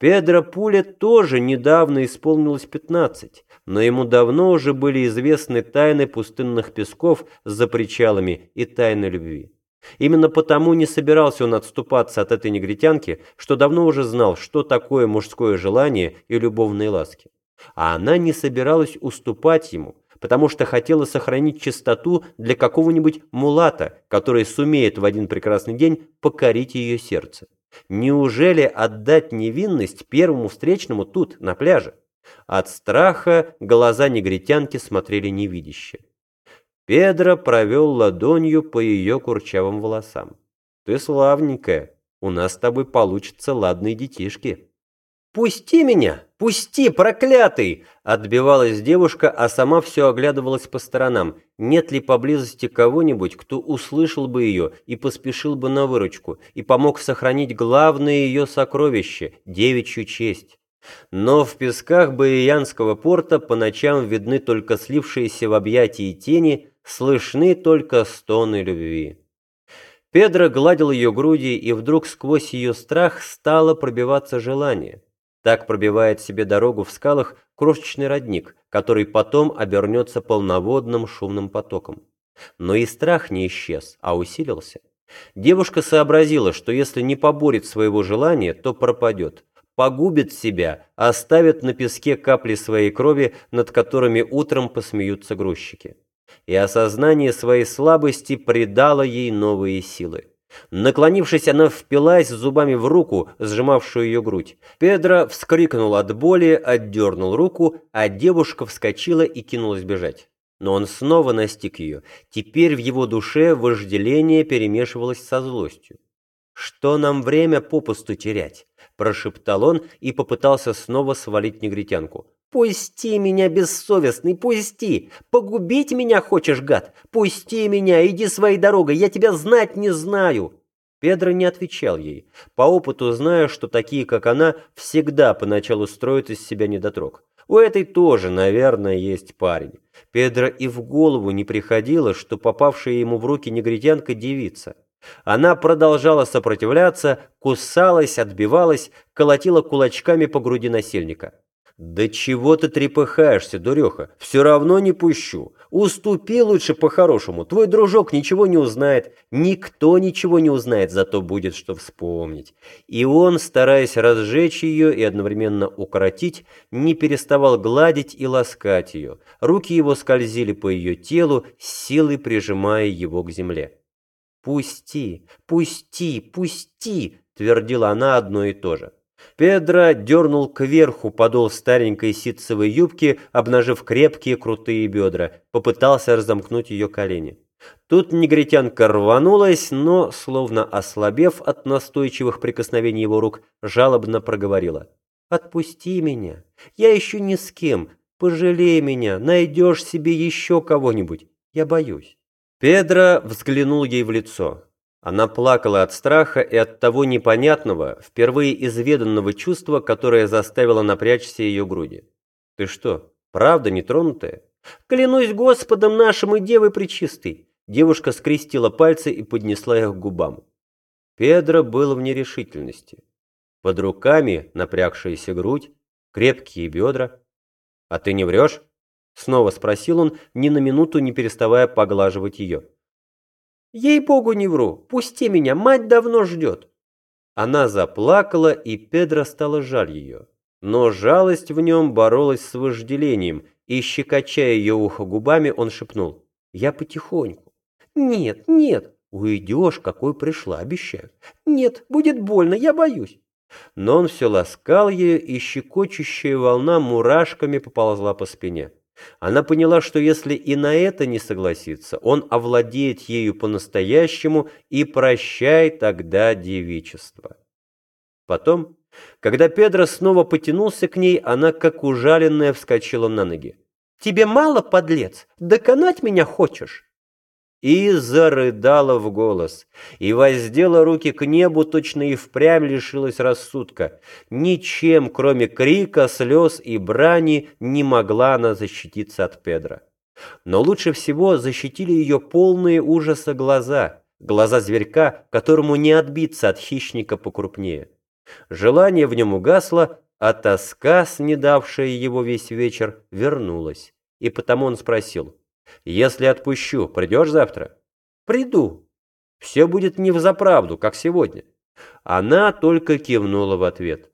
Педро Пуле тоже недавно исполнилось 15, но ему давно уже были известны тайны пустынных песков за причалами и тайны любви. Именно потому не собирался он отступаться от этой негритянки, что давно уже знал, что такое мужское желание и любовные ласки. А она не собиралась уступать ему, потому что хотела сохранить чистоту для какого-нибудь мулата, который сумеет в один прекрасный день покорить ее сердце. Неужели отдать невинность первому встречному тут, на пляже? От страха глаза негритянки смотрели невидяще. Педро провел ладонью по ее курчавым волосам. «Ты славненькая, у нас с тобой получатся ладные детишки». «Пусти меня! Пусти, проклятый!» Отбивалась девушка, а сама все оглядывалась по сторонам. Нет ли поблизости кого-нибудь, кто услышал бы ее и поспешил бы на выручку, и помог сохранить главное ее сокровище – девичью честь. Но в песках Баиянского порта по ночам видны только слившиеся в объятии тени, слышны только стоны любви. Педро гладил ее груди, и вдруг сквозь ее страх стало пробиваться желание – так пробивает себе дорогу в скалах крошечный родник, который потом обернется полноводным шумным потоком. Но и страх не исчез, а усилился. Девушка сообразила, что если не поборет своего желания, то пропадет, погубит себя, оставит на песке капли своей крови, над которыми утром посмеются грузчики. И осознание своей слабости придало ей новые силы. Наклонившись, она впилась зубами в руку, сжимавшую ее грудь. Педро вскрикнул от боли, отдернул руку, а девушка вскочила и кинулась бежать. Но он снова настиг ее. Теперь в его душе вожделение перемешивалось со злостью. «Что нам время попусту терять?» – прошептал он и попытался снова свалить негритянку. «Пусти меня, бессовестный, пусти! Погубить меня хочешь, гад? Пусти меня, иди своей дорогой, я тебя знать не знаю!» Педро не отвечал ей, по опыту зная, что такие, как она, всегда поначалу строят из себя недотрог. У этой тоже, наверное, есть парень. Педро и в голову не приходило, что попавшая ему в руки негритянка девица. Она продолжала сопротивляться, кусалась, отбивалась, колотила кулачками по груди насильника. «Да чего ты трепыхаешься, дуреха? Все равно не пущу. Уступи лучше по-хорошему. Твой дружок ничего не узнает. Никто ничего не узнает, зато будет что вспомнить». И он, стараясь разжечь ее и одновременно укоротить, не переставал гладить и ласкать ее. Руки его скользили по ее телу, силой прижимая его к земле. «Пусти, пусти, пусти!» – твердила она одно и то же. Педро дернул кверху подол старенькой ситцевой юбки, обнажив крепкие крутые бедра, попытался разомкнуть ее колени. Тут негритянка рванулась, но, словно ослабев от настойчивых прикосновений его рук, жалобно проговорила. «Отпусти меня. Я еще ни с кем. Пожалей меня. Найдешь себе еще кого-нибудь. Я боюсь». Педро взглянул ей в лицо. Она плакала от страха и от того непонятного, впервые изведанного чувства, которое заставило напрячься ее груди. «Ты что, правда нетронутая?» «Клянусь Господом нашим и Девой Пречистой!» Девушка скрестила пальцы и поднесла их к губам. Педро был в нерешительности. Под руками напрягшаяся грудь, крепкие бедра. «А ты не врешь?» Снова спросил он, ни на минуту не переставая поглаживать ее. Ей-богу не вру, пусти меня, мать давно ждет. Она заплакала, и Педро стало жаль ее. Но жалость в нем боролась с вожделением, и, щекоча ее ухо губами, он шепнул. «Я потихоньку». «Нет, нет, уйдешь, какой пришла, обещаю». «Нет, будет больно, я боюсь». Но он все ласкал ее, и щекочущая волна мурашками поползла по спине. Она поняла, что если и на это не согласится, он овладеет ею по-настоящему и прощай тогда девичество. Потом, когда Педро снова потянулся к ней, она, как ужаленная, вскочила на ноги. «Тебе мало, подлец? Доконать меня хочешь?» И зарыдала в голос, и воздела руки к небу, точно и впрямь лишилась рассудка. Ничем, кроме крика, слез и брани, не могла она защититься от Педра. Но лучше всего защитили ее полные ужаса глаза, глаза зверька, которому не отбиться от хищника покрупнее. Желание в нем угасло, а тоска, снедавшая его весь вечер, вернулась. И потому он спросил, «Если отпущу, придешь завтра?» «Приду. Все будет не взаправду, как сегодня». Она только кивнула в ответ.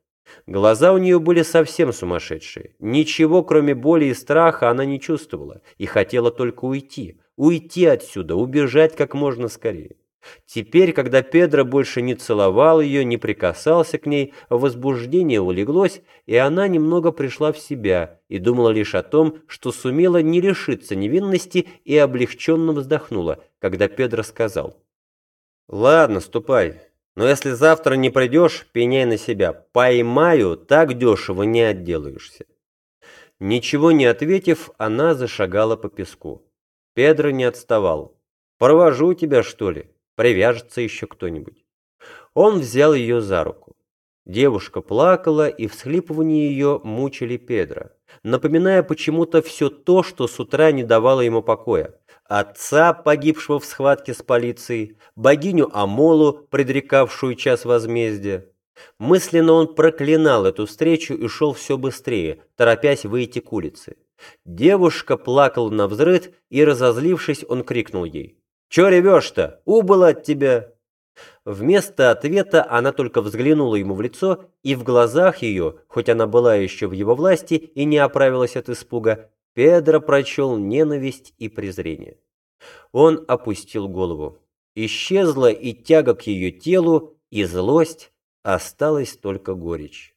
Глаза у нее были совсем сумасшедшие. Ничего, кроме боли и страха, она не чувствовала и хотела только уйти. Уйти отсюда, убежать как можно скорее. Теперь, когда Педро больше не целовал ее, не прикасался к ней, возбуждение улеглось, и она немного пришла в себя и думала лишь о том, что сумела не лишиться невинности и облегченно вздохнула, когда Педро сказал. «Ладно, ступай, но если завтра не придешь, пеняй на себя. Поймаю, так дешево не отделаешься. Ничего не ответив, она зашагала по песку. Педро не отставал. «Провожу тебя, что ли? Привяжется еще кто-нибудь». Он взял ее за руку. Девушка плакала, и всхлипывания ее мучили Педро, напоминая почему-то все то, что с утра не давало ему покоя отца, погибшего в схватке с полицией, богиню Амолу, предрекавшую час возмездия. Мысленно он проклинал эту встречу и шел все быстрее, торопясь выйти к улице. Девушка плакала на взрыд, и, разозлившись, он крикнул ей. «Че ревешь-то? Убыла от тебя!» Вместо ответа она только взглянула ему в лицо, и в глазах ее, хоть она была еще в его власти и не оправилась от испуга, Педро прочел ненависть и презрение. Он опустил голову. Исчезла и тяга к ее телу, и злость, осталась только горечь.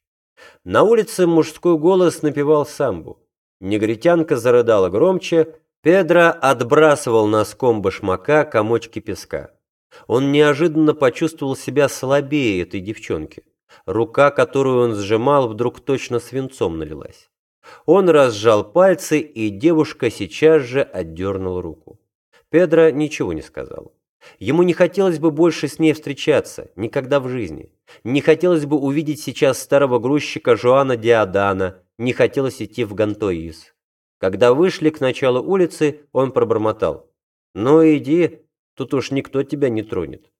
На улице мужской голос напевал самбу. Негритянка зарыдала громче, Педро отбрасывал носком башмака комочки песка. Он неожиданно почувствовал себя слабее этой девчонки. Рука, которую он сжимал, вдруг точно свинцом налилась. Он разжал пальцы, и девушка сейчас же отдернула руку. Педро ничего не сказал. Ему не хотелось бы больше с ней встречаться, никогда в жизни. Не хотелось бы увидеть сейчас старого грузчика Жоана Диадана, не хотелось идти в Гантоис. Когда вышли к началу улицы, он пробормотал. «Ну иди, тут уж никто тебя не тронет».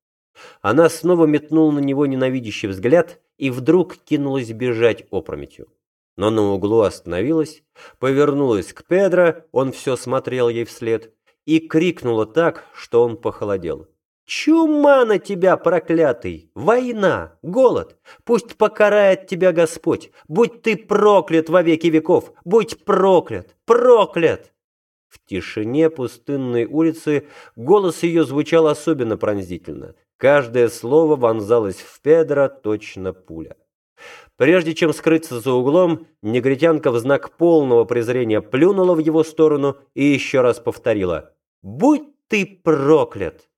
Она снова метнула на него ненавидящий взгляд и вдруг кинулась бежать опрометью но на углу остановилась, повернулась к Педро, он все смотрел ей вслед, и крикнула так, что он похолодел. «Чума на тебя, проклятый! Война! Голод! Пусть покарает тебя Господь! Будь ты проклят во веки веков! Будь проклят! Проклят!» В тишине пустынной улицы голос ее звучал особенно пронзительно. Каждое слово вонзалось в Педро точно пуля. Прежде чем скрыться за углом, негритянка в знак полного презрения плюнула в его сторону и еще раз повторила «Будь ты проклят!».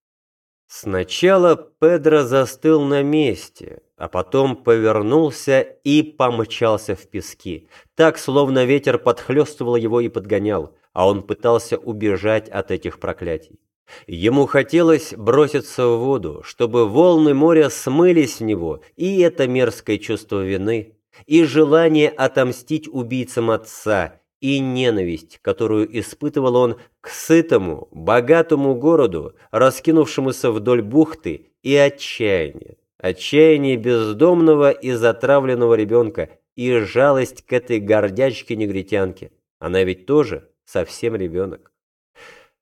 Сначала Педро застыл на месте, а потом повернулся и помчался в пески, так, словно ветер подхлестывал его и подгонял, а он пытался убежать от этих проклятий. Ему хотелось броситься в воду, чтобы волны моря смылись в него, и это мерзкое чувство вины, и желание отомстить убийцам отца, и ненависть, которую испытывал он к сытому, богатому городу, раскинувшемуся вдоль бухты, и отчаяние. Отчаяние бездомного и затравленного ребенка, и жалость к этой гордячке-негритянке. Она ведь тоже совсем ребенок.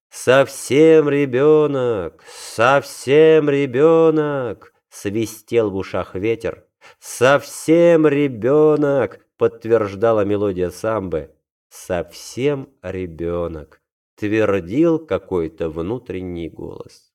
«Совсем ребенок! Совсем ребенок!» — свистел в ушах ветер. «Совсем ребенок!» — подтверждала мелодия самбы. «Совсем ребенок!» — твердил какой-то внутренний голос.